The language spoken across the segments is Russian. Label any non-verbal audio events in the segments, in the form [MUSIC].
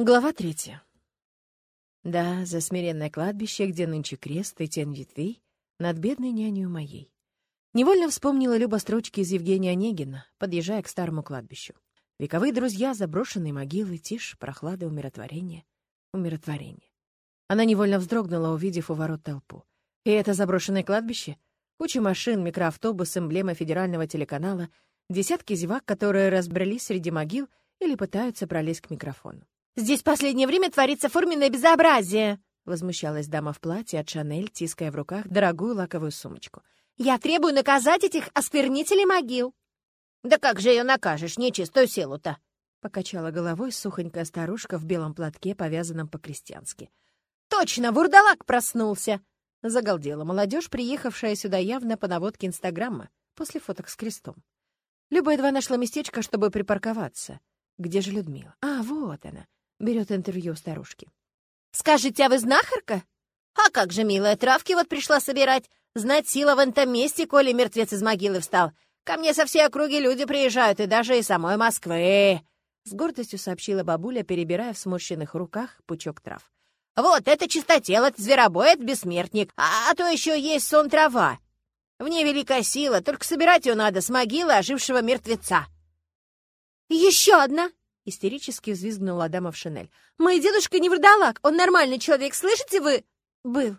Глава третья. Да, за смиренное кладбище, где нынче крест и тень ветвей, над бедной нянью моей. Невольно вспомнила Люба строчки из Евгения Онегина, подъезжая к старому кладбищу. Вековые друзья, заброшенные могилы, тишь, прохлада, умиротворение. Умиротворение. Она невольно вздрогнула, увидев у ворот толпу. И это заброшенное кладбище? Куча машин, микроавтобус, эмблема федерального телеканала, десятки зевак, которые разбрались среди могил или пытаются пролезть к микрофону. Здесь последнее время творится форменное безобразие!» — возмущалась дама в платье от Шанель, тиская в руках дорогую лаковую сумочку. «Я требую наказать этих осквернителей могил!» «Да как же ее накажешь, нечистую силу-то?» — покачала головой сухонькая старушка в белом платке, повязанном по-крестьянски. «Точно, вурдалак проснулся!» — загалдела молодежь, приехавшая сюда явно по наводке Инстаграма, после фоток с крестом. Люба едва нашла местечко, чтобы припарковаться. Где же Людмила? А, вот она берет интервью у старушки. «Скажите, а вы знахарка?» «А как же, милая, травки вот пришла собирать. Знать сила в этом месте, коли мертвец из могилы встал. Ко мне со всей округи люди приезжают, и даже из самой Москвы!» С гордостью сообщила бабуля, перебирая в сморщенных руках пучок трав. «Вот, это чистотел, это зверобой, это бессмертник, а, а то еще есть сон трава. В ней великая сила, только собирать ее надо с могилы ожившего мертвеца». «Еще одна!» Истерически взвизгнула Адама в шинель. «Мой дедушка не вурдалак, он нормальный человек, слышите вы?» «Был».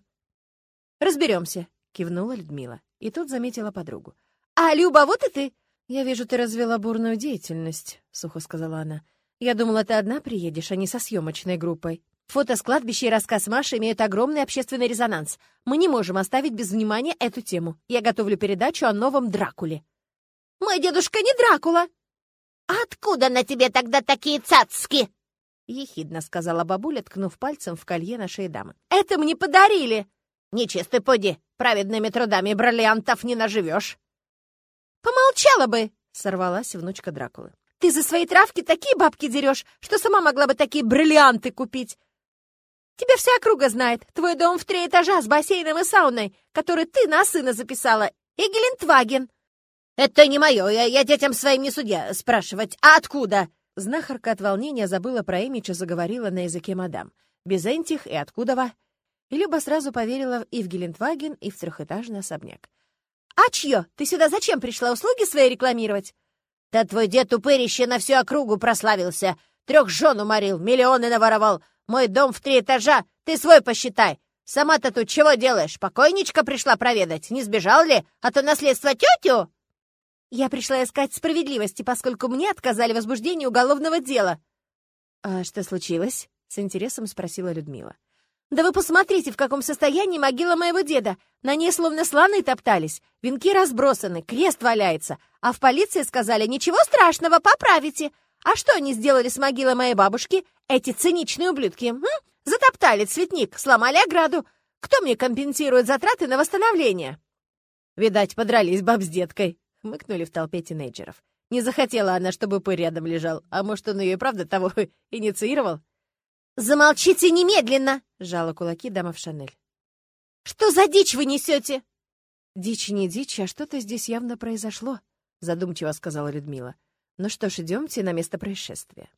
«Разберемся», — кивнула Людмила. И тут заметила подругу. «А, Люба, вот и ты!» «Я вижу, ты развела бурную деятельность», — сухо сказала она. «Я думала, ты одна приедешь, а не со съемочной группой». Фото с кладбища и рассказ Маши имеют огромный общественный резонанс. Мы не можем оставить без внимания эту тему. Я готовлю передачу о новом Дракуле. «Мой дедушка не Дракула!» «Откуда на тебе тогда такие цацки?» — ехидно сказала бабуля, ткнув пальцем в колье на шее дамы. «Это мне подарили!» «Нечистый поди, праведными трудами бриллиантов не наживешь!» «Помолчала бы!» — сорвалась внучка Дракулы. «Ты за свои травки такие бабки дерешь, что сама могла бы такие бриллианты купить!» Тебя вся округа знает. Твой дом в три этажа с бассейном и сауной, который ты на сына записала, и Гелендваген. «Это не мое, я, я детям своим не судья спрашивать. А откуда?» Знахарка от волнения забыла про и заговорила на языке мадам. Без энтих и откуда-во. И Люба сразу поверила и в Гелендваген, и в трехэтажный особняк. «А чье? Ты сюда зачем пришла услуги свои рекламировать?» «Да твой дед упырище на всю округу прославился. Трех жен уморил, миллионы наворовал. Мой дом в три этажа, ты свой посчитай. Сама-то тут чего делаешь? Покойничка пришла проведать, не сбежал ли? А то наследство тетю?» Я пришла искать справедливости, поскольку мне отказали в возбуждении уголовного дела». «А что случилось?» — с интересом спросила Людмила. «Да вы посмотрите, в каком состоянии могила моего деда. На ней словно слоны топтались, венки разбросаны, крест валяется. А в полиции сказали, ничего страшного, поправите. А что они сделали с могилой моей бабушки? Эти циничные ублюдки. М? Затоптали цветник, сломали ограду. Кто мне компенсирует затраты на восстановление?» «Видать, подрались баб с деткой», Хмыкнули в толпе тинейджеров. Не захотела она, чтобы пы рядом лежал. А может, он ее и правда того [LAUGHS] инициировал? «Замолчите немедленно!» — сжала кулаки дама в Шанель. «Что за дичь вы несете?» «Дичь не дичь, а что-то здесь явно произошло», — задумчиво сказала Людмила. «Ну что ж, идемте на место происшествия».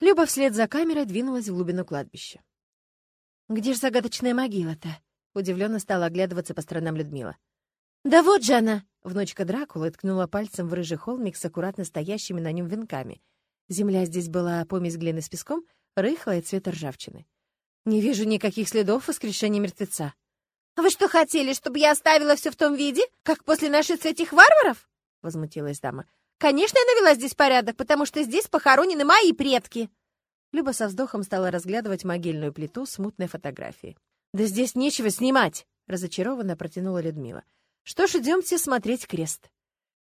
Люба вслед за камерой двинулась в глубину кладбища. «Где ж загадочная могила-то?» — удивленно стала оглядываться по сторонам Людмила. «Да вот же она!» Внучка Дракулы ткнула пальцем в рыжий холмик с аккуратно стоящими на нем венками. Земля здесь была помесь глины с песком, рыхлая цвета ржавчины. «Не вижу никаких следов воскрешения мертвеца». «А вы что хотели, чтобы я оставила все в том виде, как после нашествия этих варваров?» — возмутилась дама. «Конечно, я навела здесь порядок, потому что здесь похоронены мои предки». Люба со вздохом стала разглядывать могильную плиту с мутной фотографией. «Да здесь нечего снимать!» — разочарованно протянула Людмила. Что ж, идемте смотреть крест.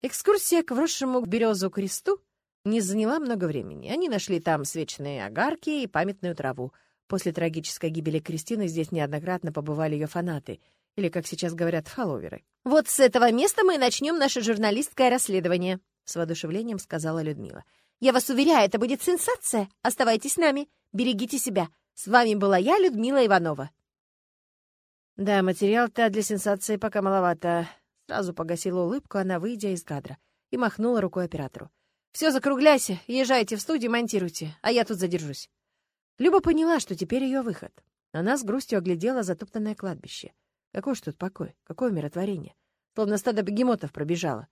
Экскурсия к вросшему к березу кресту не заняла много времени. Они нашли там свечные огарки и памятную траву. После трагической гибели Кристины здесь неоднократно побывали ее фанаты, или, как сейчас говорят, фолловеры. «Вот с этого места мы и начнем наше журналистское расследование», — с воодушевлением сказала Людмила. «Я вас уверяю, это будет сенсация. Оставайтесь с нами, берегите себя. С вами была я, Людмила Иванова». Да, материал-то для сенсации пока маловато. Сразу погасила улыбку она, выйдя из кадра, и махнула рукой оператору. «Все, закругляйся, езжайте в студию, монтируйте, а я тут задержусь». Люба поняла, что теперь ее выход. Она с грустью оглядела затоптанное кладбище. Какой ж тут покой, какое умиротворение. Словно стадо бегемотов пробежало.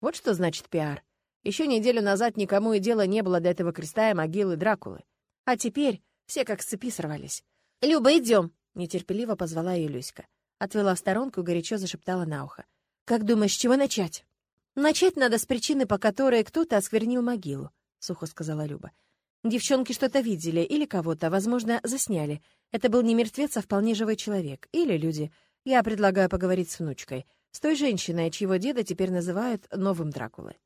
Вот что значит пиар. Еще неделю назад никому и дела не было до этого креста и могилы Дракулы. А теперь все как с цепи сорвались. «Люба, идем!» — нетерпеливо позвала ее Люська. Отвела в сторонку и горячо зашептала на ухо. «Как думаешь, с чего начать?» «Начать надо с причины, по которой кто-то осквернил могилу», — сухо сказала Люба. Девчонки что-то видели или кого-то, возможно, засняли. Это был не мертвец, а вполне живой человек. Или люди. Я предлагаю поговорить с внучкой. С той женщиной, чьего деда теперь называют новым Дракулой.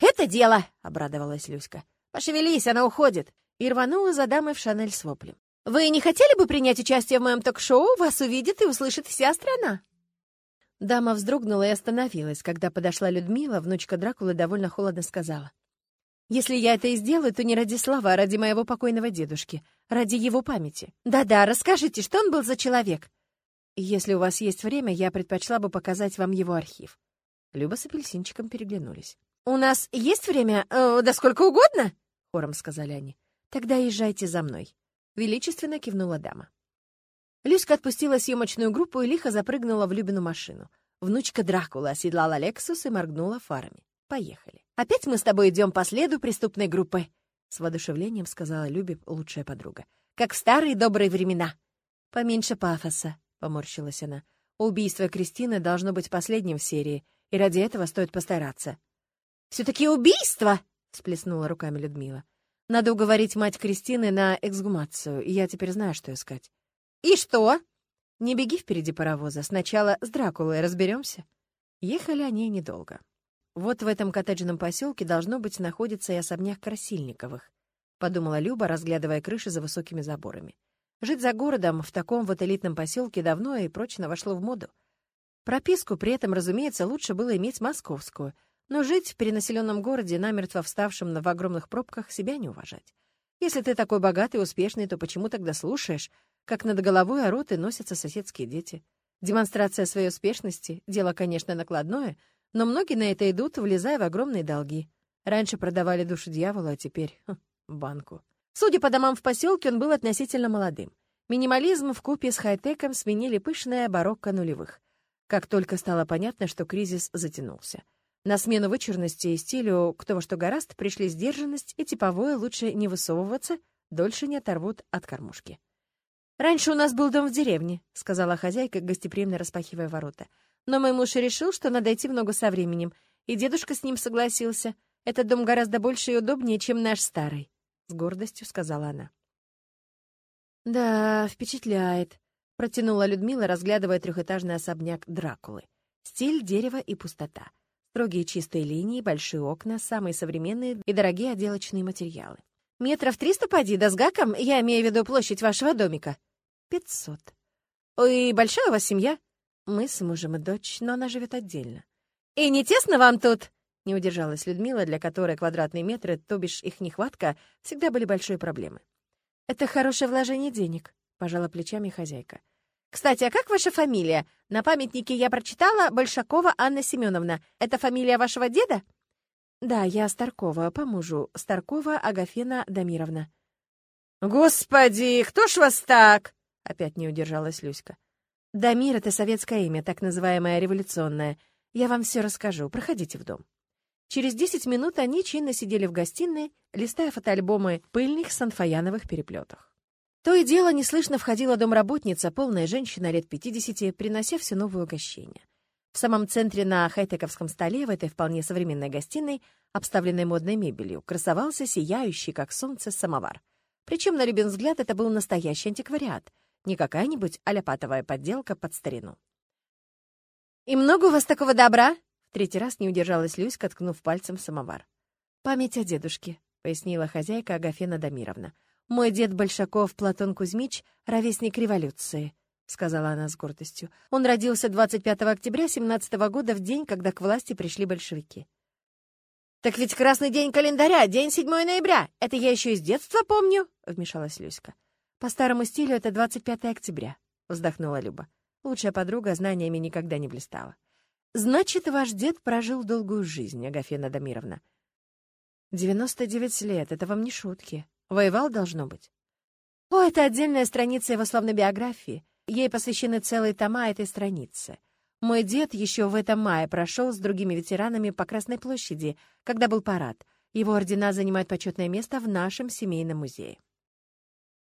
«Это дело!» — обрадовалась Люська. «Пошевелись, она уходит!» И рванула за дамой в Шанель с воплем. «Вы не хотели бы принять участие в моем ток-шоу? Вас увидит и услышит вся страна!» Дама вздрогнула и остановилась. Когда подошла Людмила, внучка Дракулы довольно холодно сказала. Если я это и сделаю, то не ради слова, а ради моего покойного дедушки, ради его памяти. Да-да, расскажите, что он был за человек? Если у вас есть время, я предпочла бы показать вам его архив. Люба с апельсинчиком переглянулись. «У нас есть время? Э, да сколько угодно?» — хором сказали они. «Тогда езжайте за мной», — величественно кивнула дама. Люська отпустила съемочную группу и лихо запрыгнула в Любину машину. Внучка Дракула оседлала Лексус и моргнула фарами. Поехали. Опять мы с тобой идем по следу преступной группы, с воодушевлением сказала Любе лучшая подруга. Как в старые добрые времена. Поменьше пафоса, поморщилась она. Убийство Кристины должно быть последним в серии, и ради этого стоит постараться. «Все-таки убийство!» — всплеснула руками Людмила. «Надо уговорить мать Кристины на эксгумацию, и я теперь знаю, что искать». «И что?» «Не беги впереди паровоза. Сначала с Дракулой разберемся». Ехали они недолго. Вот в этом коттеджном поселке должно быть находится и особняк Красильниковых, подумала Люба, разглядывая крыши за высокими заборами. Жить за городом в таком вот элитном поселке давно и прочно вошло в моду. Прописку при этом, разумеется, лучше было иметь московскую, но жить в перенаселенном городе, намертво вставшем в огромных пробках, себя не уважать. Если ты такой богатый и успешный, то почему тогда слушаешь, как над головой орут и носятся соседские дети? Демонстрация своей успешности — дело, конечно, накладное — но многие на это идут, влезая в огромные долги. Раньше продавали душу дьяволу, а теперь хм, банку. Судя по домам в поселке, он был относительно молодым. Минимализм в купе с хай-теком сменили пышная барокко нулевых. Как только стало понятно, что кризис затянулся. На смену вычурности и стилю кто во что гораст пришли сдержанность и типовое лучше не высовываться, дольше не оторвут от кормушки. «Раньше у нас был дом в деревне», — сказала хозяйка, гостеприимно распахивая ворота. Но мой муж решил, что надо идти много со временем, и дедушка с ним согласился. Этот дом гораздо больше и удобнее, чем наш старый», — с гордостью сказала она. «Да, впечатляет», — протянула Людмила, разглядывая трехэтажный особняк Дракулы. Стиль, дерево и пустота. Строгие чистые линии, большие окна, самые современные и дорогие отделочные материалы. «Метров триста поди, да с гаком, я имею в виду площадь вашего домика». «Пятьсот». «Ой, большая у вас семья?» Мы с мужем и дочь, но она живет отдельно. «И не тесно вам тут?» Не удержалась Людмила, для которой квадратные метры, то бишь их нехватка, всегда были большой проблемой. «Это хорошее вложение денег», — пожала плечами хозяйка. «Кстати, а как ваша фамилия? На памятнике я прочитала Большакова Анна Семеновна. Это фамилия вашего деда?» «Да, я Старкова, по мужу. Старкова Агафена Дамировна». «Господи, кто ж вас так?» — опять не удержалась Люська. Дамир — это советское имя, так называемое революционное. Я вам все расскажу. Проходите в дом. Через десять минут они чинно сидели в гостиной, листая фотоальбомы пыльных санфаяновых переплетах. То и дело неслышно входила домработница, полная женщина лет пятидесяти, принося все новые угощения. В самом центре на хай-тековском столе в этой вполне современной гостиной, обставленной модной мебелью, красовался сияющий, как солнце, самовар. Причем, на любен взгляд, это был настоящий антиквариат — не какая-нибудь аляпатовая подделка под старину. «И много у вас такого добра?» В третий раз не удержалась Люська, ткнув пальцем в самовар. «Память о дедушке», — пояснила хозяйка Агафена Дамировна. «Мой дед Большаков Платон Кузьмич — ровесник революции», — сказала она с гордостью. «Он родился 25 октября 17 года, в день, когда к власти пришли большевики». «Так ведь красный день календаря, день 7 ноября. Это я еще из детства помню», — вмешалась Люська. «По старому стилю это 25 октября», — вздохнула Люба. Лучшая подруга знаниями никогда не блистала. «Значит, ваш дед прожил долгую жизнь, Агафена Дамировна». «99 лет, это вам не шутки. Воевал, должно быть?» О, это отдельная страница его славной биографии. Ей посвящены целые тома этой страницы. Мой дед еще в этом мае прошел с другими ветеранами по Красной площади, когда был парад. Его ордена занимают почетное место в нашем семейном музее.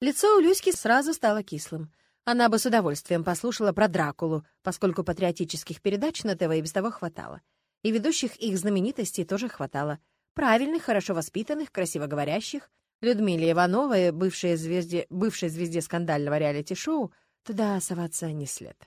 Лицо у Люськи сразу стало кислым. Она бы с удовольствием послушала про Дракулу, поскольку патриотических передач на ТВ и без того хватало. И ведущих их знаменитостей тоже хватало. Правильных, хорошо воспитанных, красиво говорящих. Людмиле Ивановой, бывшей звезде, бывшей звезде скандального реалити-шоу, туда соваться не след.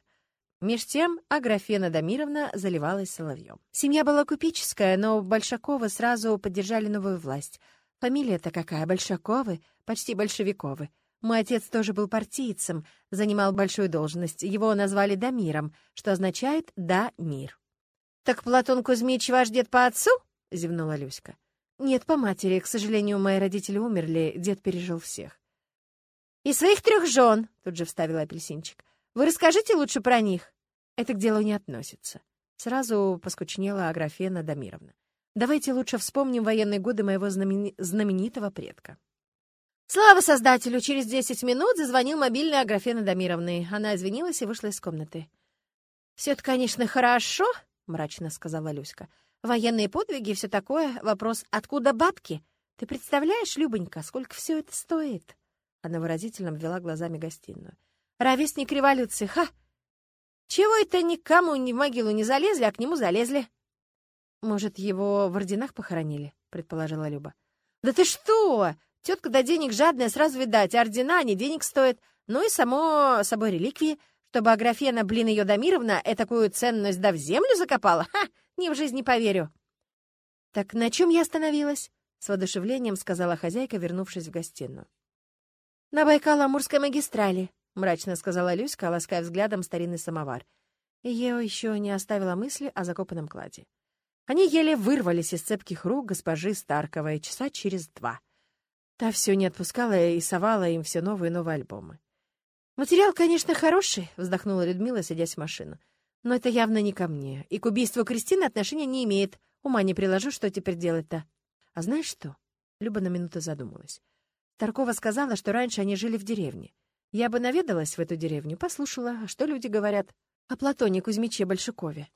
Меж тем Аграфена Дамировна заливалась соловьем. Семья была купеческая, но Большаковы сразу поддержали новую власть. Фамилия-то какая, Большаковы, почти большевиковы. Мой отец тоже был партийцем, занимал большую должность. Его назвали Дамиром, что означает «да, мир». «Так Платон Кузьмич ваш дед по отцу?» — зевнула Люська. «Нет, по матери. К сожалению, мои родители умерли, дед пережил всех». «И своих трех жен», — тут же вставила апельсинчик. «Вы расскажите лучше про них». «Это к делу не относится». Сразу поскучнела Аграфена Дамировна. «Давайте лучше вспомним военные годы моего знамени... знаменитого предка». Слава создателю! Через десять минут зазвонил мобильный Аграфены Дамировны. Она извинилась и вышла из комнаты. «Все это, конечно, хорошо», — мрачно сказала Люська. «Военные подвиги и все такое. Вопрос, откуда бабки? Ты представляешь, Любонька, сколько все это стоит?» Она выразительно ввела глазами гостиную. «Ровесник революции, ха! Чего это никому ни в могилу не залезли, а к нему залезли?» «Может, его в орденах похоронили?» — предположила Люба. «Да ты что! Тетка до денег жадная, сразу видать, ордена, они денег стоят. Ну и, само собой, реликвии. Чтобы Аграфена, блин, ее Дамировна, такую ценность да в землю закопала? Ха! Ни в жизни поверю. «Так на чем я остановилась?» — с воодушевлением сказала хозяйка, вернувшись в гостиную. «На Байкало-Амурской магистрали», — мрачно сказала Люська, лаская взглядом старинный самовар. Ее еще не оставила мысли о закопанном кладе. Они еле вырвались из цепких рук госпожи Старковой часа через два — Та все не отпускала и совала им все новые и новые альбомы. «Материал, конечно, хороший», — вздохнула Людмила, садясь в машину. «Но это явно не ко мне. И к убийству Кристины отношения не имеет. Ума не приложу, что теперь делать-то». «А знаешь что?» — Люба на минуту задумалась. Таркова сказала, что раньше они жили в деревне. Я бы наведалась в эту деревню, послушала, что люди говорят о Платоне Кузьмиче Большакове.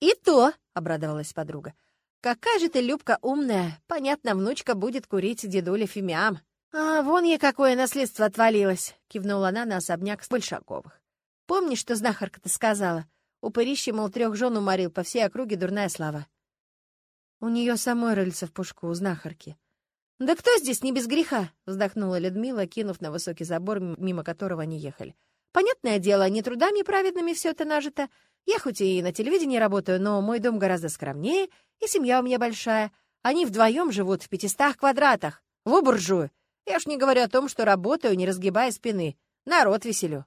«И то!» — обрадовалась подруга. «Какая же ты, Любка, умная! Понятно, внучка будет курить дедуля фимиам». «А вон ей какое наследство отвалилось!» — кивнула она на особняк с Большаковых. «Помнишь, что знахарка-то сказала? Упырище, мол, трех жен уморил, по всей округе дурная слава». У нее самой рыльца в пушку, у знахарки. «Да кто здесь не без греха?» — вздохнула Людмила, кинув на высокий забор, мимо которого они ехали. «Понятное дело, не трудами праведными все это нажито. Я хоть и на телевидении работаю, но мой дом гораздо скромнее, и семья у меня большая. Они вдвоем живут в пятистах квадратах. Во буржую! Я уж не говорю о том, что работаю, не разгибая спины. Народ веселю.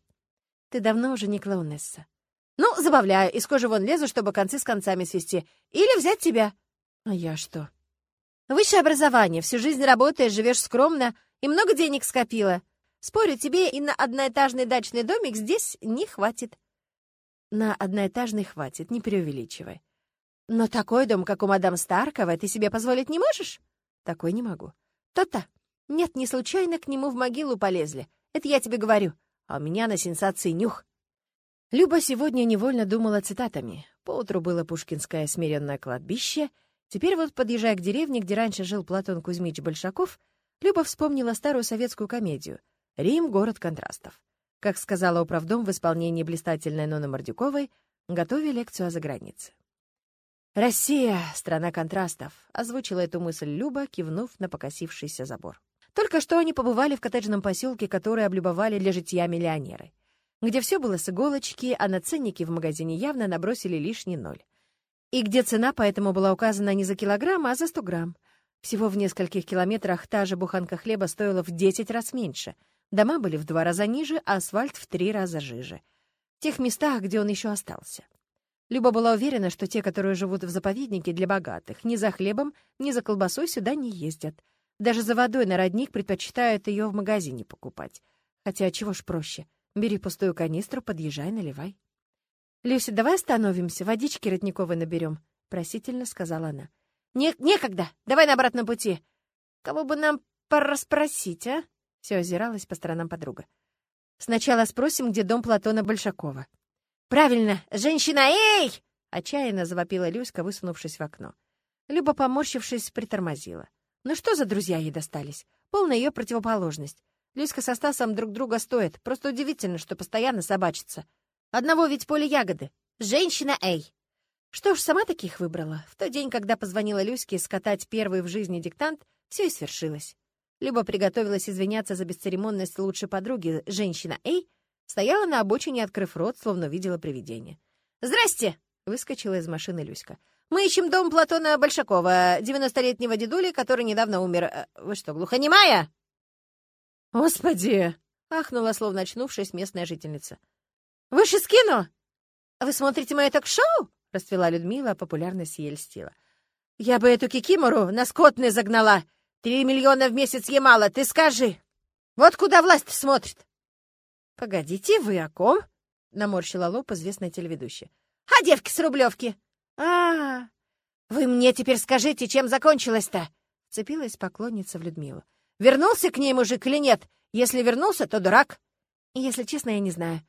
Ты давно уже не клоунесса. Ну, забавляю, из кожи вон лезу, чтобы концы с концами свести. Или взять тебя. А я что? Высшее образование, всю жизнь работаешь, живешь скромно и много денег скопила. Спорю, тебе и на одноэтажный дачный домик здесь не хватит. На одноэтажный хватит, не преувеличивай. Но такой дом, как у мадам Старкова, ты себе позволить не можешь? Такой не могу. То-то. Нет, не случайно к нему в могилу полезли. Это я тебе говорю. А у меня на сенсации нюх. Люба сегодня невольно думала цитатами. Поутру было пушкинское смиренное кладбище. Теперь вот, подъезжая к деревне, где раньше жил Платон Кузьмич Большаков, Люба вспомнила старую советскую комедию «Рим — город контрастов». Как сказала управдом в исполнении блистательной Ноны Мордюковой, готовя лекцию о загранице. «Россия — страна контрастов», — озвучила эту мысль Люба, кивнув на покосившийся забор. Только что они побывали в коттеджном поселке, который облюбовали для житья миллионеры, где все было с иголочки, а на ценники в магазине явно набросили лишний ноль. И где цена поэтому была указана не за килограмм, а за сто грамм. Всего в нескольких километрах та же буханка хлеба стоила в десять раз меньше. Дома были в два раза ниже, а асфальт в три раза жиже. В тех местах, где он еще остался. Люба была уверена, что те, которые живут в заповеднике для богатых, ни за хлебом, ни за колбасой сюда не ездят. Даже за водой на родник предпочитают ее в магазине покупать. Хотя чего ж проще. Бери пустую канистру, подъезжай, наливай. «Люся, давай остановимся, водички родниковой наберем», — просительно сказала она. Не «Некогда, давай на обратном пути. Кого бы нам порасспросить, а?» Все озиралась по сторонам подруга. Сначала спросим, где дом Платона Большакова. Правильно, женщина, эй! Отчаянно завопила Люська, высунувшись в окно. Люба, поморщившись, притормозила. Ну что за друзья ей достались? Полная ее противоположность. Люська со Стасом друг друга стоят. Просто удивительно, что постоянно собачится. Одного ведь поле ягоды. Женщина, эй! Что ж, сама таких выбрала. В тот день, когда позвонила Люське скатать первый в жизни диктант, все и свершилось. Люба приготовилась извиняться за бесцеремонность лучшей подруги, женщина Эй, стояла на обочине, открыв рот, словно видела привидение. «Здрасте!» — выскочила из машины Люська. «Мы ищем дом Платона Большакова, девяностолетнего дедули, который недавно умер. Э, вы что, глухонемая?» «Господи!» — ахнула, словно очнувшись, местная жительница. «Вы же скину! Вы смотрите мое ток-шоу?» — расцвела Людмила, популярность ей льстила. «Я бы эту кикимору на скотные загнала!» Три миллиона в месяц ей мало, ты скажи. Вот куда власть смотрит. — Погодите, вы о ком? — наморщила лоб известная телеведущая. — А девки с Рублевки. А, Вы мне теперь скажите, чем закончилось-то? — цепилась поклонница в Людмилу. — Вернулся к ней мужик или нет? Если вернулся, то дурак. Если честно, я не знаю.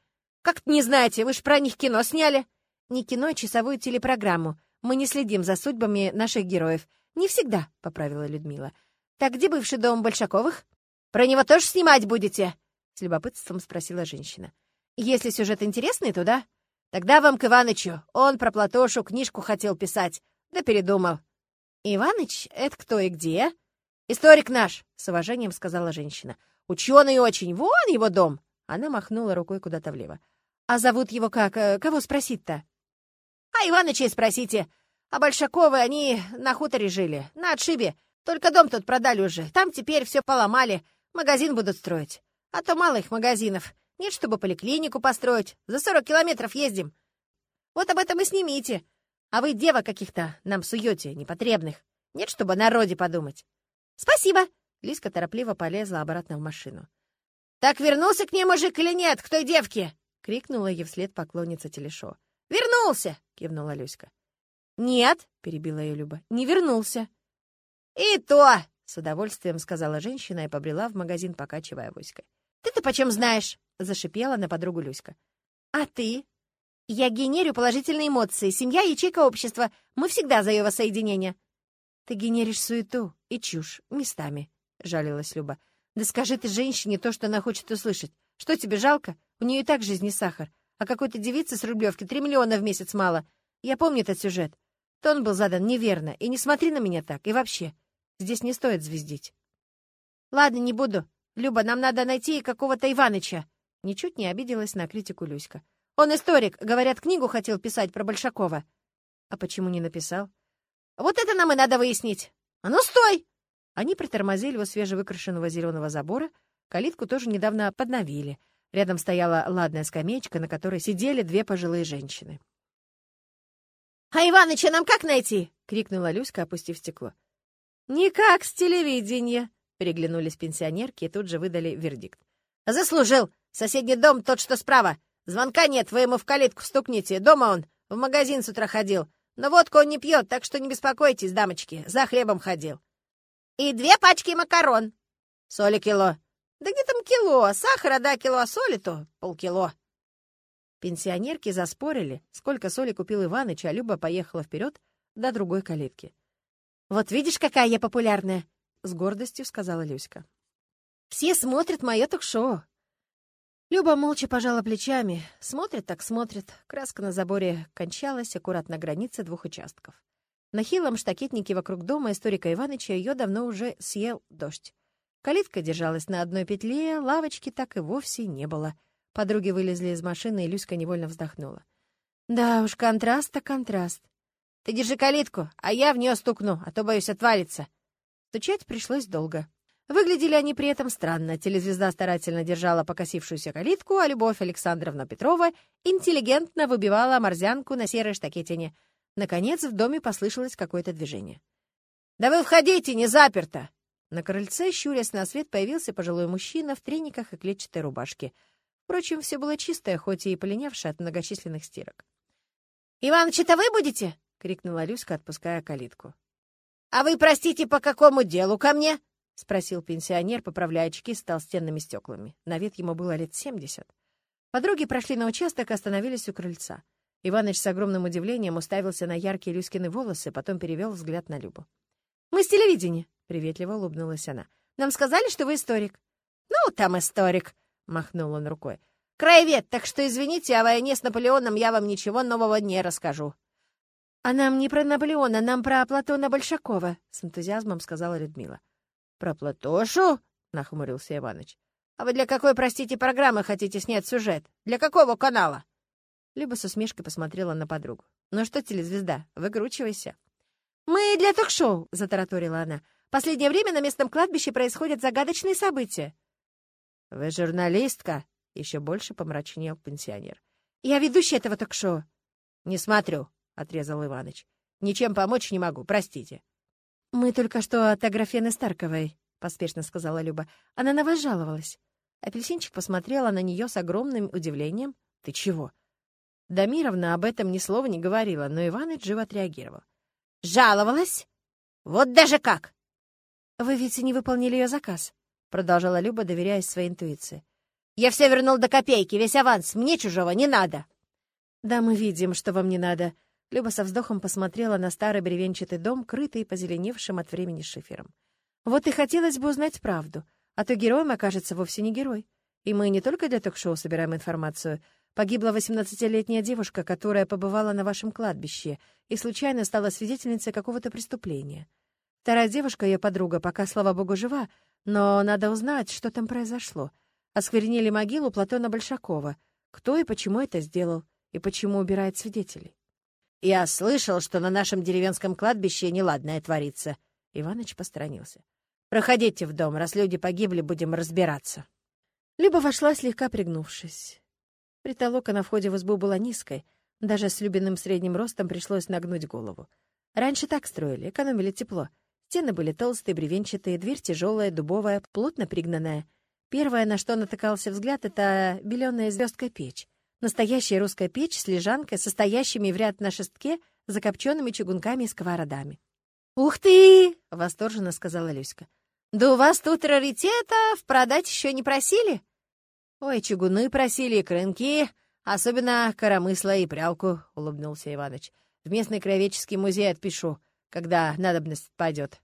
Как не знаете, вы ж про них кино сняли. Не кино, а часовую телепрограмму. Мы не следим за судьбами наших героев. Не всегда, — поправила Людмила. «Так где бывший дом Большаковых? Про него тоже снимать будете?» — с любопытством спросила женщина. «Если сюжет интересный, то да. Тогда вам к Иванычу. Он про Платошу книжку хотел писать, да передумал». «Иваныч? Это кто и где?» «Историк наш», — с уважением сказала женщина. «Ученый очень. Вон его дом». Она махнула рукой куда-то влево. «А зовут его как? Э, кого спросить-то?» «А Иваныча и спросите. А Большаковы, они на хуторе жили, на отшибе. Только дом тут продали уже. Там теперь все поломали. Магазин будут строить. А то мало их магазинов. Нет, чтобы поликлинику построить. За сорок километров ездим. Вот об этом и снимите. А вы дева каких-то нам суете, непотребных. Нет, чтобы о народе подумать. Спасибо. Лиска торопливо полезла обратно в машину. «Так вернулся к ней мужик или нет, к той девке?» — крикнула ей вслед поклонница Телешо. «Вернулся!» — кивнула Люська. «Нет!» — перебила ее Люба. «Не вернулся!» «И то!» — с удовольствием сказала женщина и побрела в магазин, покачивая авоськой. «Ты-то почем знаешь?» — зашипела на подругу Люська. «А ты?» «Я генерю положительные эмоции. Семья — ячейка общества. Мы всегда за ее воссоединение». «Ты генеришь суету и чушь местами», — жалилась Люба. «Да скажи ты женщине то, что она хочет услышать. Что тебе жалко? У нее и так жизни сахар. А какой-то девице с Рублевки три миллиона в месяц мало. Я помню этот сюжет. Тон был задан неверно. И не смотри на меня так. И вообще, Здесь не стоит звездить. Ладно, не буду. Люба, нам надо найти какого-то Иваныча. Ничуть не обиделась на критику Люська. Он историк, говорят, книгу хотел писать про Большакова. А почему не написал? Вот это нам и надо выяснить. А ну, стой! Они притормозили у свежевыкрашенного зеленого забора. Калитку тоже недавно подновили. Рядом стояла ладная скамеечка, на которой сидели две пожилые женщины. «А Иваныча нам как найти?» — крикнула Люська, опустив стекло. «Никак с телевидения», — переглянулись пенсионерки и тут же выдали вердикт. «Заслужил! Соседний дом тот, что справа. Звонка нет, вы ему в калитку стукните. Дома он, в магазин с утра ходил. Но водку он не пьет, так что не беспокойтесь, дамочки, за хлебом ходил». «И две пачки макарон». «Соли кило». «Да где там кило? Сахара, да, кило, а соли то полкило». Пенсионерки заспорили, сколько соли купил Иваныч, а Люба поехала вперед до другой калитки. «Вот видишь, какая я популярная!» — с гордостью сказала Люська. «Все смотрят мое ток-шоу!» Люба молча пожала плечами. Смотрит так смотрит. Краска на заборе кончалась аккуратно на двух участков. На хилом штакетнике вокруг дома историка Иваныча ее давно уже съел дождь. Калитка держалась на одной петле, лавочки так и вовсе не было. Подруги вылезли из машины, и Люська невольно вздохнула. «Да уж, контраст-то контраст. Ты держи калитку, а я в нее стукну, а то, боюсь, отвалится». Стучать пришлось долго. Выглядели они при этом странно. Телезвезда старательно держала покосившуюся калитку, а Любовь Александровна Петрова интеллигентно выбивала морзянку на серой штакетине. Наконец в доме послышалось какое-то движение. «Да вы входите, не заперто!» На крыльце, щурясь на свет, появился пожилой мужчина в трениках и клетчатой рубашке. Впрочем, все было чистое, хоть и полинявшее от многочисленных стирок. «Иваныч, это вы будете?» — крикнула Люська, отпуская калитку. «А вы, простите, по какому делу ко мне?» Спросил пенсионер, поправляя очки с толстенными стеклами. На вид ему было лет семьдесят. Подруги прошли на участок и остановились у крыльца. Иваныч с огромным удивлением уставился на яркие Люськины волосы, потом перевел взгляд на Любу. «Мы с телевидения», — приветливо улыбнулась она. «Нам сказали, что вы историк». «Ну, там историк», — махнул он рукой. «Краевед, так что извините, о войне с Наполеоном я вам ничего нового не расскажу». «А нам не про Наполеона, нам про Платона Большакова», — с энтузиазмом сказала Людмила. «Про Платошу?» — нахмурился Иваныч. «А вы для какой, простите, программы хотите снять сюжет? Для какого канала?» Люба с усмешкой посмотрела на подругу. «Ну что, телезвезда, выкручивайся». «Мы для ток-шоу», — затараторила она. «Последнее время на местном кладбище происходят загадочные события». «Вы журналистка?» — еще больше помрачнел пенсионер. «Я ведущая этого ток-шоу». «Не смотрю», — отрезал Иваныч. «Ничем помочь не могу, простите». «Мы только что от Аграфены Старковой», — поспешно сказала Люба. «Она на вас жаловалась». Апельсинчик посмотрела на нее с огромным удивлением. «Ты чего?» Дамировна об этом ни слова не говорила, но Иваныч живо отреагировал. «Жаловалась? Вот даже как!» «Вы ведь не выполнили ее заказ», — продолжала Люба, доверяясь своей интуиции. «Я все вернул до копейки, весь аванс, мне чужого не надо». «Да, мы видим, что вам не надо». Люба со вздохом посмотрела на старый бревенчатый дом, крытый и позеленевшим от времени шифером. «Вот и хотелось бы узнать правду, а то героем окажется вовсе не герой. И мы не только для ток-шоу собираем информацию, Погибла 18-летняя девушка, которая побывала на вашем кладбище и случайно стала свидетельницей какого-то преступления. Вторая девушка, ее подруга, пока, слава богу, жива, но надо узнать, что там произошло. Осквернили могилу Платона Большакова. Кто и почему это сделал, и почему убирает свидетелей. «Я слышал, что на нашем деревенском кладбище неладное творится». Иваныч посторонился. «Проходите в дом, раз люди погибли, будем разбираться». Люба вошла, слегка пригнувшись. Притолока на входе в избу была низкой, даже с Любиным средним ростом пришлось нагнуть голову. Раньше так строили, экономили тепло. Стены были толстые, бревенчатые, дверь тяжелая, дубовая, плотно пригнанная. Первое, на что натыкался взгляд, это беленая звездка печь. Настоящая русская печь с лежанкой, состоящими в ряд на шестке, закопченными чугунками и сковородами. «Ух ты!» — восторженно сказала Люська. «Да у вас тут раритетов продать еще не просили?» «Ой, чугуны просили, и крынки, особенно коромысла и прялку», — улыбнулся Иваныч. «В местный краеведческий музей отпишу, когда надобность отпадет».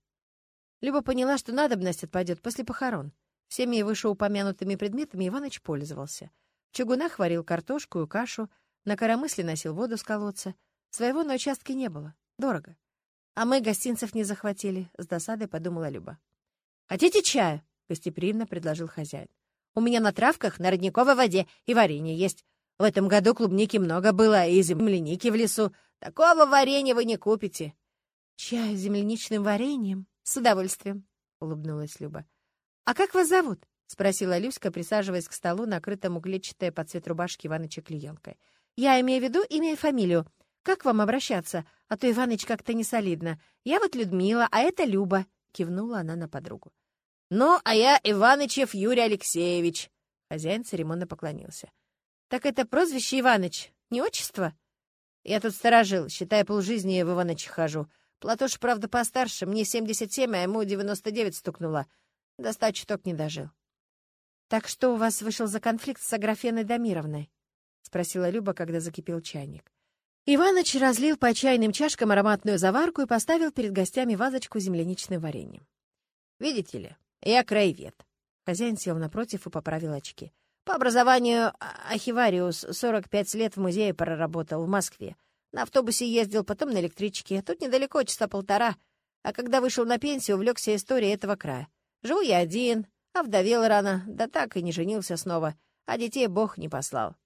Люба поняла, что надобность отпадет после похорон. Всеми вышеупомянутыми предметами Иваныч пользовался. Чугунах варил картошку и кашу, на коромысле носил воду с колодца. Своего на участке не было. Дорого. А мы гостинцев не захватили, — с досадой подумала Люба. «Хотите чаю?» — гостеприимно предложил хозяин. У меня на травках, на родниковой воде и варенье есть. В этом году клубники много было, и земляники в лесу. Такого варенья вы не купите». «Чай с земляничным вареньем? С удовольствием», — улыбнулась Люба. «А как вас зовут?» — спросила Люська, присаживаясь к столу, накрытому клетчатой под цвет рубашки Иваныча клеенкой. «Я имею в виду имя и фамилию. Как вам обращаться? А то Иваныч как-то не солидно. Я вот Людмила, а это Люба», — кивнула она на подругу. «Ну, а я Иванычев Юрий Алексеевич». Хозяин церемонно поклонился. «Так это прозвище Иваныч, не отчество?» «Я тут сторожил, считая полжизни в Иваныче хожу. Платош, правда, постарше, мне 77, а ему 99 стукнуло. До ста чуток не дожил». «Так что у вас вышел за конфликт с Аграфеной Дамировной?» — спросила Люба, когда закипел чайник. Иваныч разлил по чайным чашкам ароматную заварку и поставил перед гостями вазочку земляничным вареньем. «Видите ли, я краевед. Хозяин сел напротив и поправил очки. По образованию архивариус, 45 лет в музее проработал в Москве. На автобусе ездил, потом на электричке. Тут недалеко, часа полтора. А когда вышел на пенсию, увлекся историей этого края. Живу я один, а вдовел рано, да так и не женился снова. А детей Бог не послал.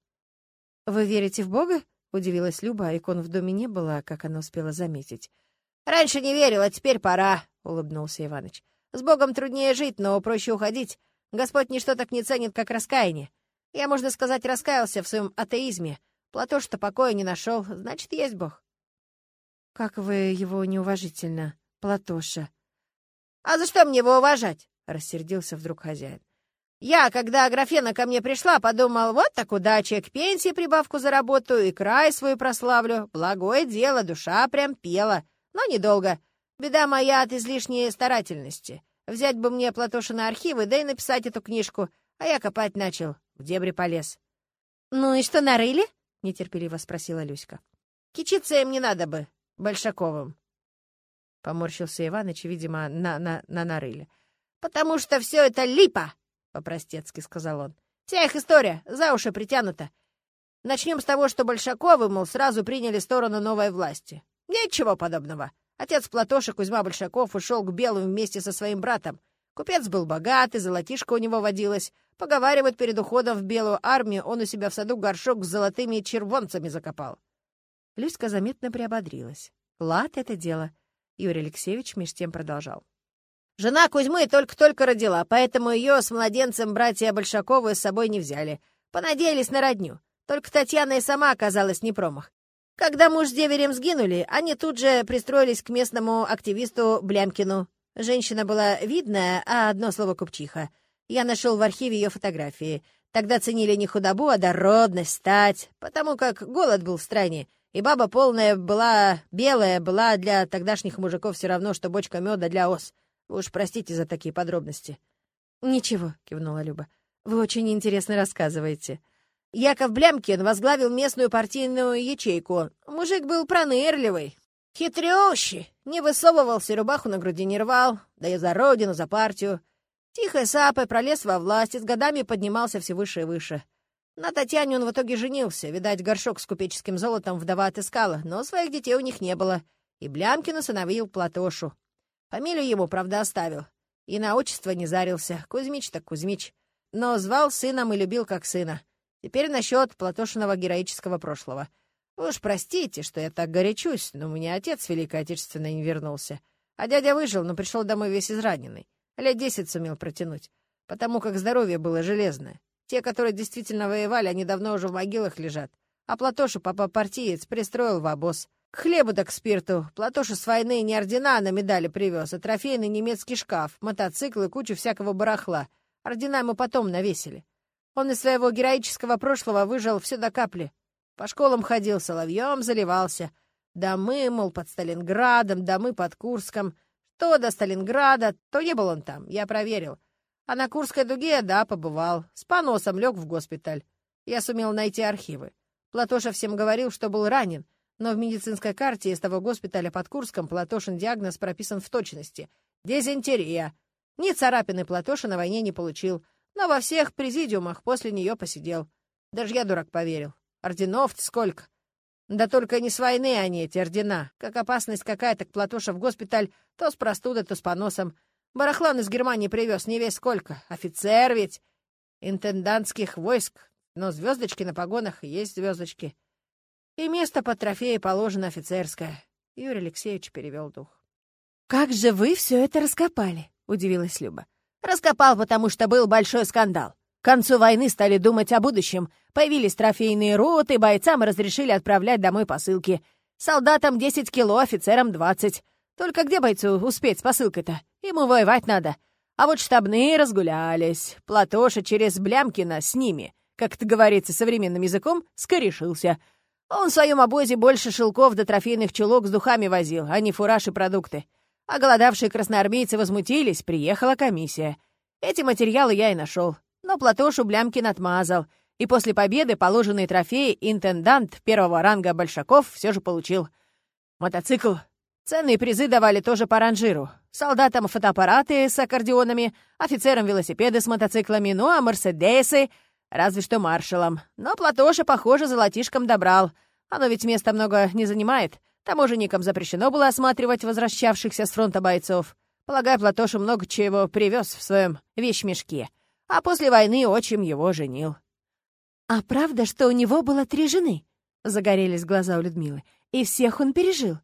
«Вы верите в Бога?» — удивилась Люба, а икон в доме не было, как она успела заметить. «Раньше не верила, теперь пора», — улыбнулся Иваныч. С Богом труднее жить, но проще уходить. Господь ничто так не ценит, как раскаяние. Я, можно сказать, раскаялся в своем атеизме. Платош-то покоя не нашел, значит, есть Бог. Как вы его неуважительно, Платоша. А за что мне его уважать? Рассердился вдруг хозяин. Я, когда Аграфена ко мне пришла, подумал, вот так удача, к пенсии прибавку заработаю и край свой прославлю. Благое дело, душа прям пела. Но недолго. Беда моя от излишней старательности. Взять бы мне Платошина архивы, да и написать эту книжку, а я копать начал, в дебри полез. «Ну и что нарыли?» — нетерпеливо спросила Люська. «Кичиться им не надо бы, Большаковым», — поморщился Иваныч, видимо, на, на, на нарыле. «Потому что все это липа!» — по-простецки сказал он. «Вся их история за уши притянута. Начнем с того, что Большаковы, мол, сразу приняли сторону новой власти. Ничего подобного. Отец Платоша Кузьма Большаков ушел к Белым вместе со своим братом. Купец был богатый, золотишко у него водилось. Поговаривают, перед уходом в Белую армию он у себя в саду горшок с золотыми червонцами закопал. Люська заметно приободрилась. Лад это дело. Юрий Алексеевич меж тем продолжал. Жена Кузьмы только-только родила, поэтому ее с младенцем братья Большаковы с собой не взяли. Понадеялись на родню. Только Татьяна и сама оказалась не промах. Когда муж с деверем сгинули, они тут же пристроились к местному активисту Блямкину. Женщина была видная, а одно слово купчиха. Я нашел в архиве ее фотографии. Тогда ценили не худобу, а дородность, стать, потому как голод был в стране, и баба полная была, белая была для тогдашних мужиков все равно, что бочка меда для ос. Вы уж простите за такие подробности. «Ничего», — кивнула Люба. «Вы очень интересно рассказываете». Яков Блямкин возглавил местную партийную ячейку. Мужик был пронырливый, хитрющий, не высовывался, рубаху на груди не рвал, да и за родину, за партию. Тихой сапой пролез во власть и с годами поднимался все выше и выше. На Татьяне он в итоге женился. Видать, горшок с купеческим золотом вдова отыскала, но своих детей у них не было. И Блямкин усыновил Платошу. Фамилию ему, правда, оставил. И на отчество не зарился. Кузьмич так Кузьмич. Но звал сыном и любил как сына. Теперь насчет Платошиного героического прошлого. Уж простите, что я так горячусь, но у меня отец Великой Отечественной не вернулся. А дядя выжил, но пришел домой весь израненный. Лет десять сумел протянуть, потому как здоровье было железное. Те, которые действительно воевали, они давно уже в могилах лежат. А Платоша, папа-партиец, пристроил в обоз. К хлебу да к спирту. Платоша с войны не ордена на медали привез, а трофейный немецкий шкаф, мотоцикл и кучу всякого барахла. Ордена ему потом навесили. Он из своего героического прошлого выжил все до капли. По школам ходил, соловьем заливался. Домы, мол, под Сталинградом, домы под Курском. Что до Сталинграда, то не был он там, я проверил. А на Курской дуге, да, побывал. С поносом лег в госпиталь. Я сумел найти архивы. Платоша всем говорил, что был ранен, но в медицинской карте из того госпиталя под Курском Платошин диагноз прописан в точности. Дизентерия. Ни царапины Платоша на войне не получил но во всех президиумах после нее посидел. Даже я, дурак, поверил. орденов сколько. Да только не с войны они, эти ордена. Как опасность какая, то к Платоша в госпиталь то с простудой, то с поносом. Барахлан из Германии привез не весь сколько. Офицер ведь. Интендантских войск. Но звездочки на погонах есть звездочки. И место под трофеи положено офицерское. Юрий Алексеевич перевел дух. «Как же вы все это раскопали?» — удивилась Люба. Раскопал, потому что был большой скандал. К концу войны стали думать о будущем. Появились трофейные роты, бойцам разрешили отправлять домой посылки. Солдатам 10 кило, офицерам 20. Только где бойцу успеть с посылкой-то? Ему воевать надо. А вот штабные разгулялись. Платоша через Блямкина с ними, как это говорится современным языком, скорешился. Он в своем обозе больше шелков до трофейных чулок с духами возил, а не фураж и продукты. А голодавшие красноармейцы возмутились, приехала комиссия. Эти материалы я и нашел. Но Платошу Блямкин отмазал. И после победы положенные трофеи интендант первого ранга Большаков все же получил. Мотоцикл. Ценные призы давали тоже по ранжиру. Солдатам фотоаппараты с аккордеонами, офицерам велосипеды с мотоциклами, ну а мерседесы разве что маршалом. Но Платоша, похоже, золотишком добрал. Оно ведь места много не занимает. Таможенникам запрещено было осматривать возвращавшихся с фронта бойцов. Полагаю, Платоша много чего привез в своем вещмешке. А после войны отчим его женил. «А правда, что у него было три жены?» — загорелись глаза у Людмилы. «И всех он пережил?»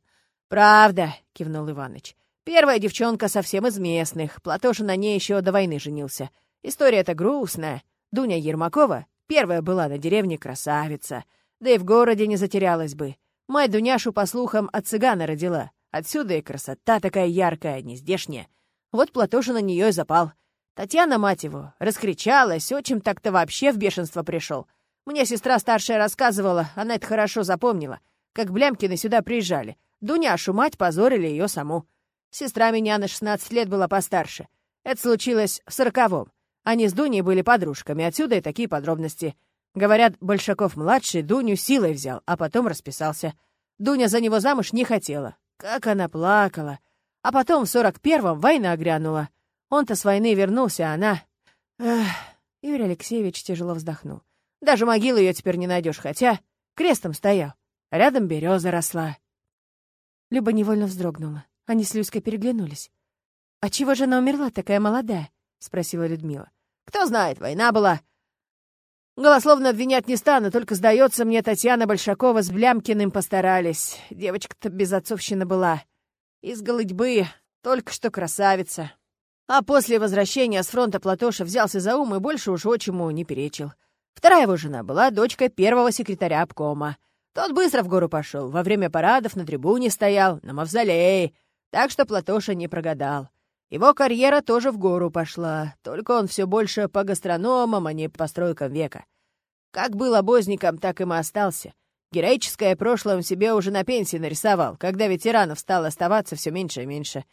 «Правда», — кивнул Иваныч. «Первая девчонка совсем из местных. Платоша на ней еще до войны женился. История-то грустная. Дуня Ермакова первая была на деревне красавица. Да и в городе не затерялась бы. Мать Дуняшу, по слухам, от цыгана родила. Отсюда и красота такая яркая, нездешняя. Вот Платоша на нее и запал. Татьяна, мать его, раскричалась, отчим так-то вообще в бешенство пришел. Мне сестра старшая рассказывала, она это хорошо запомнила, как Блямкины сюда приезжали. Дуняшу мать позорили ее саму. Сестра меня на 16 лет была постарше. Это случилось в сороковом. Они с Дуней были подружками, отсюда и такие подробности. Говорят, Большаков-младший Дуню силой взял, а потом расписался. Дуня за него замуж не хотела. Как она плакала. А потом в сорок первом война грянула. Он-то с войны вернулся, а она... Эх, Юрий Алексеевич тяжело вздохнул. Даже могилу ее теперь не найдешь, хотя крестом стоял. Рядом береза росла. Люба невольно вздрогнула. Они с Люськой переглянулись. «А чего же она умерла, такая молодая?» — спросила Людмила. «Кто знает, война была. Голословно обвинять не стану, только, сдается мне, Татьяна Большакова с Блямкиным постарались. Девочка-то безотцовщина была. Из голытьбы, только что красавица. А после возвращения с фронта Платоша взялся за ум и больше уж отчиму не перечил. Вторая его жена была дочкой первого секретаря обкома. Тот быстро в гору пошел, во время парадов на трибуне стоял, на мавзолее, так что Платоша не прогадал. Его карьера тоже в гору пошла, только он все больше по гастрономам, а не по стройкам века. Как был обозником, так им и остался. Героическое прошлое он себе уже на пенсии нарисовал, когда ветеранов стало оставаться все меньше и меньше.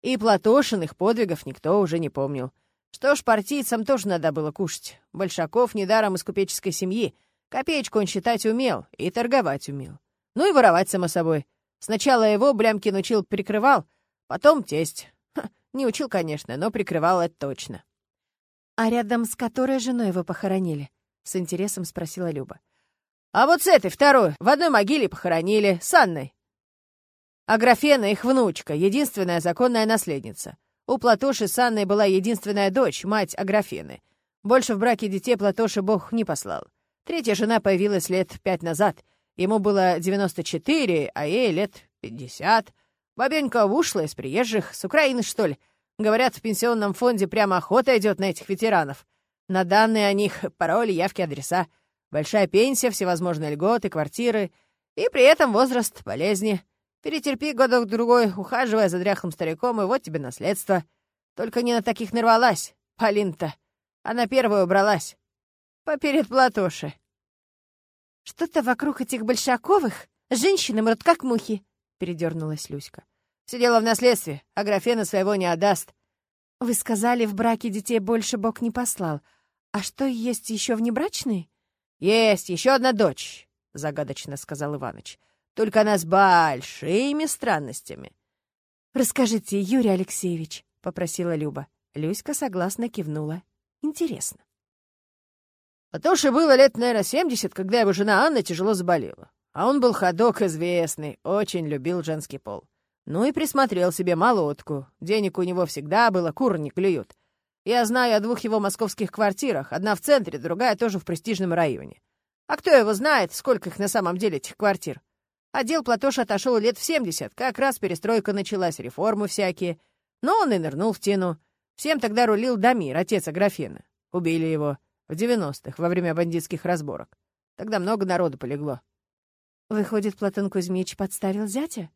И Платошиных подвигов никто уже не помнил. Что ж, партийцам тоже надо было кушать. Большаков недаром из купеческой семьи. Копеечку он считать умел и торговать умел. Ну и воровать, само собой. Сначала его Блямкин учил, прикрывал, потом тесть. Не учил, конечно, но прикрывал это точно. «А рядом с которой женой его похоронили?» — с интересом спросила Люба. «А вот с этой второй в одной могиле похоронили, с Анной. Аграфена их внучка, единственная законная наследница. У Платоши с Анной была единственная дочь, мать Аграфены. Больше в браке детей Платоши Бог не послал. Третья жена появилась лет пять назад. Ему было 94, а ей лет 50. Бабенька ушла из приезжих, с Украины, что ли. Говорят, в пенсионном фонде прямо охота идет на этих ветеранов. На данные о них пароли, явки, адреса. Большая пенсия, всевозможные льготы, квартиры. И при этом возраст, болезни. Перетерпи годок-другой, ухаживая за дряхлым стариком, и вот тебе наследство. Только не на таких нарвалась, Полин-то. Она первая убралась. Поперед Платоши. «Что-то вокруг этих Большаковых женщины мрут, как мухи», — передернулась Люська. «Сидела в наследстве, а графена своего не отдаст». «Вы сказали, в браке детей больше Бог не послал. А что, есть еще внебрачные?» «Есть еще одна дочь», — загадочно сказал Иваныч. «Только она с большими странностями». «Расскажите, Юрий Алексеевич», — попросила Люба. Люська согласно кивнула. «Интересно». Потоше было лет, наверное, семьдесят, когда его жена Анна тяжело заболела. А он был ходок известный, очень любил женский пол. Ну и присмотрел себе молотку. Денег у него всегда было, кур не клюют. Я знаю о двух его московских квартирах. Одна в центре, другая тоже в престижном районе. А кто его знает, сколько их на самом деле, этих квартир? Отдел Платош отошел лет в семьдесят, как раз перестройка началась, реформы всякие. Но он и нырнул в тину. Всем тогда рулил Дамир, отец Аграфена. Убили его. В девяностых, во время бандитских разборок. Тогда много народу полегло. Выходит, Платон Кузьмич подставил зятя?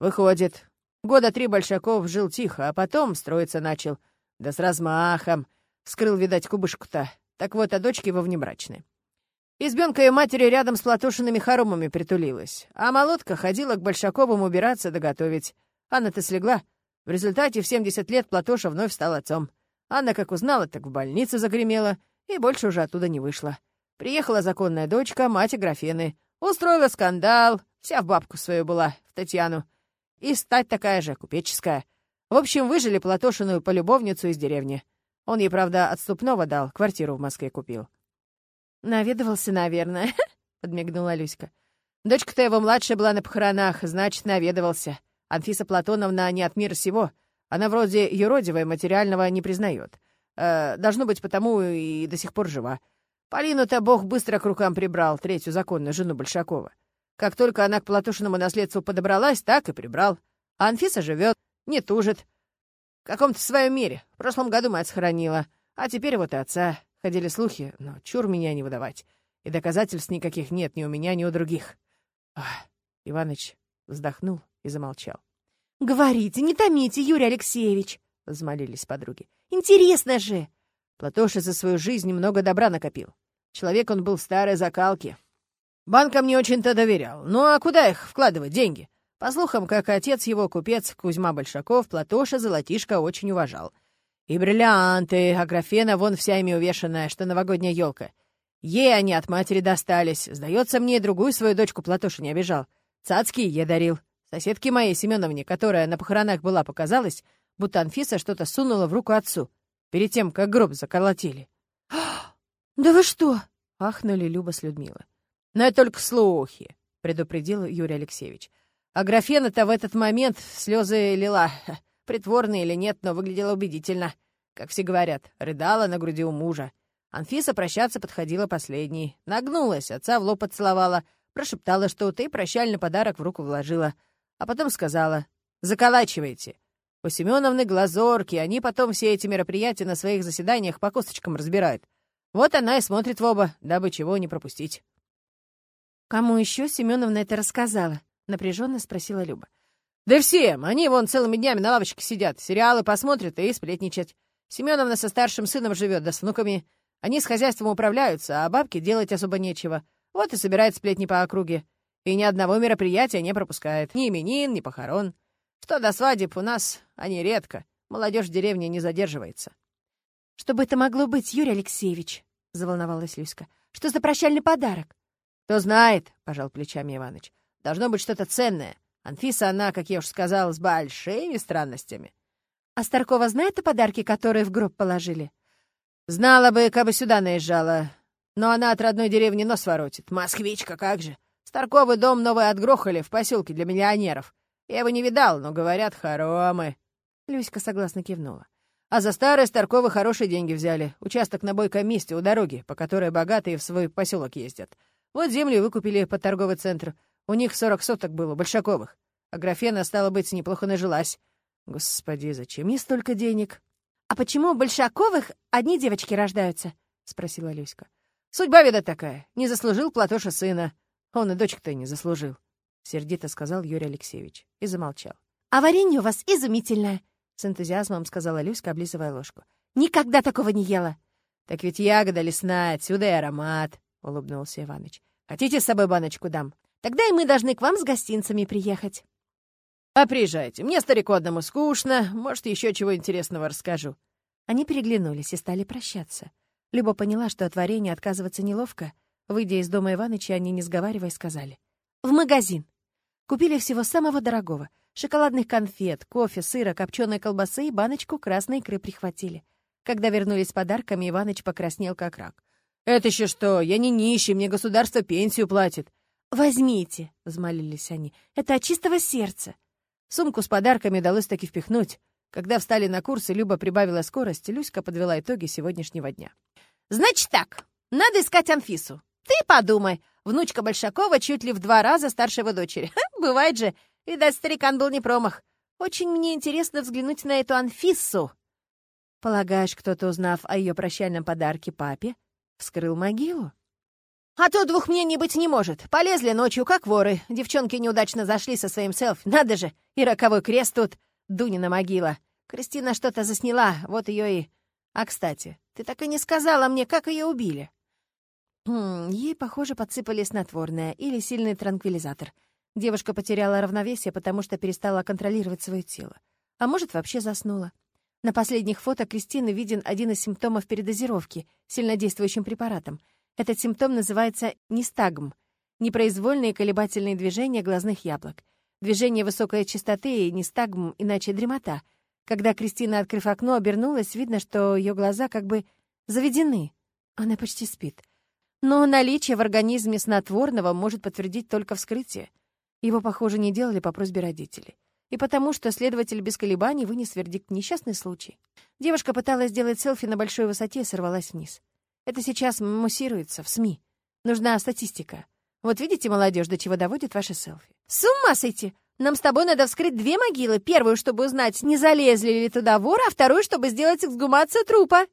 Выходит. Года три Большаков жил тихо, а потом строиться начал. Да с размахом. Скрыл, видать, кубышку-то. Так вот, а дочки его внебрачные. Избенка ее матери рядом с Платошиными хоромами притулилась, а молотка ходила к Большаковым убираться да готовить. Анна-то слегла. В результате в 70 лет Платоша вновь стал отцом. Анна, как узнала, так в больнице загремела — и больше уже оттуда не вышла. Приехала законная дочка, мать Аграфены, устроила скандал, вся в бабку свою была, в Татьяну. И стать такая же, купеческая. В общем, выжили Платошину полюбовницу из деревни. Он ей, правда, отступного дал, квартиру в Москве купил. «Наведывался, наверное», [LAUGHS] — подмигнула Люська. «Дочка-то его младшая была на похоронах, значит, наведывался. Анфиса Платоновна не от мира сего. Она вроде юродивая, материального не признает. Э, должно быть, потому и до сих пор жива. Полину-то Бог быстро к рукам прибрал, третью законную жену Большакова. Как только она к Платошиному наследству подобралась, так и прибрал. А Анфиса живет, не тужит. В каком-то своем мире. В прошлом году мать сохранила. А теперь вот и отца. Ходили слухи, но чур меня не выдавать. И доказательств никаких нет ни у меня, ни у других. Ах, Иваныч вздохнул и замолчал. «Говорите, не томите, Юрий Алексеевич!» — взмолились подруги. «Интересно же!» Платоша за свою жизнь много добра накопил. Человек он был старой закалки. Банкам не очень-то доверял. Ну а куда их вкладывать деньги? По слухам, как отец его, купец Кузьма Большаков, Платоша золотишко очень уважал. И бриллианты, а графена вон вся ими увешанная, что новогодняя елка. Ей они от матери достались. Сдается мне, другую свою дочку Платоша не обижал. Цацки ей дарил. Соседке моей Семеновне, которая на похоронах была, показалось, будто Анфиса что-то сунула в руку отцу, перед тем, как гроб заколотили. [GASPS] «Да вы что?» — ахнули Люба с Людмилой. «Но это только слухи», — предупредил Юрий Алексеевич. А графена-то в этот момент слезы лила. [LAUGHS] Притворно или нет, но выглядела убедительно. Как все говорят, рыдала на груди у мужа. Анфиса прощаться подходила последней. Нагнулась, отца в лоб поцеловала, прошептала что-то и прощальный подарок в руку вложила. А потом сказала «Заколачивайте». У Семеновны глазорки, они потом все эти мероприятия на своих заседаниях по косточкам разбирают. Вот она и смотрит в оба, дабы чего не пропустить. «Кому еще Семеновна это рассказала?» — напряженно спросила Люба. «Да всем! Они вон целыми днями на лавочке сидят, сериалы посмотрят и сплетничать. Семеновна со старшим сыном живет, да с внуками. Они с хозяйством управляются, а бабке делать особо нечего. Вот и собирает сплетни по округе. И ни одного мероприятия не пропускает. Ни именин, ни похорон. Что до свадеб у нас они редко. Молодежь в деревне не задерживается. — Что бы это могло быть, Юрий Алексеевич? — заволновалась Люська. — Что за прощальный подарок? — Кто знает, — пожал плечами Иваныч. — Должно быть что-то ценное. Анфиса, она, как я уж сказал, с большими странностями. — А Старкова знает о подарке, которые в гроб положили? — Знала бы, как бы сюда наезжала. Но она от родной деревни нос воротит. Москвичка, как же. Старковый дом новый отгрохали в поселке для миллионеров. Я его не видал, но, говорят, хоромы. Люська согласно кивнула. А за старые Старковы хорошие деньги взяли. Участок на бойком месте у дороги, по которой богатые в свой поселок ездят. Вот землю выкупили под торговый центр. У них сорок соток было, большаковых. А графена, стало быть, неплохо нажилась. Господи, зачем мне столько денег? «А почему у Большаковых одни девочки рождаются?» — спросила Люська. «Судьба, вида такая. Не заслужил Платоша сына. Он и дочек-то не заслужил», — сердито сказал Юрий Алексеевич и замолчал. «А варенье у вас изумительное», — с энтузиазмом сказала Люська, облизывая ложку. «Никогда такого не ела». «Так ведь ягода лесная, отсюда и аромат», — улыбнулся Иваныч. «Хотите с собой баночку дам?» «Тогда и мы должны к вам с гостинцами приехать». «А приезжайте. Мне, старику одному, скучно. Может, еще чего интересного расскажу». Они переглянулись и стали прощаться. Люба поняла, что от варенья отказываться неловко. Выйдя из дома Иваныча, они, не сговаривая, сказали. «В магазин». Купили всего самого дорогого. Шоколадных конфет, кофе, сыра, копченой колбасы и баночку красной икры прихватили. Когда вернулись с подарками, Иваныч покраснел как рак. «Это еще что? Я не нищий, мне государство пенсию платит». «Возьмите», — взмолились они, — «это от чистого сердца». Сумку с подарками удалось таки впихнуть. Когда встали на курсы, Люба прибавила скорость, Люська подвела итоги сегодняшнего дня. «Значит так, надо искать Анфису. Ты подумай, внучка Большакова чуть ли в два раза старше его дочери. Ха, [LAUGHS] бывает же, видать, старикан был не промах. Очень мне интересно взглянуть на эту Анфису». «Полагаешь, кто-то, узнав о ее прощальном подарке папе, вскрыл могилу?» А то двух мнений быть не может. Полезли ночью, как воры. Девчонки неудачно зашли со своим селфи. Надо же, и роковой крест тут. Дунина могила. Кристина что-то засняла, вот ее и... А, кстати, ты так и не сказала мне, как ее убили. Хм, ей, похоже, подсыпали снотворное или сильный транквилизатор. Девушка потеряла равновесие, потому что перестала контролировать свое тело. А может, вообще заснула. На последних фото Кристины виден один из симптомов передозировки сильнодействующим препаратом — этот симптом называется нистагм — непроизвольные колебательные движения глазных яблок. Движение высокой частоты и нистагм, иначе дремота. Когда Кристина, открыв окно, обернулась, видно, что ее глаза как бы заведены. Она почти спит. Но наличие в организме снотворного может подтвердить только вскрытие. Его, похоже, не делали по просьбе родителей. И потому что следователь без колебаний вынес вердикт «несчастный случай». Девушка пыталась сделать селфи на большой высоте и сорвалась вниз. Это сейчас муссируется в СМИ. Нужна статистика. Вот видите, молодежь, до чего доводит ваши селфи. С ума сойти! Нам с тобой надо вскрыть две могилы. Первую, чтобы узнать, не залезли ли туда воры, а вторую, чтобы сделать эксгумацию трупа.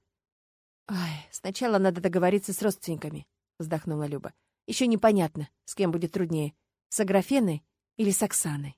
Ай, сначала надо договориться с родственниками, вздохнула Люба. Еще непонятно, с кем будет труднее, с Аграфеной или с Оксаной.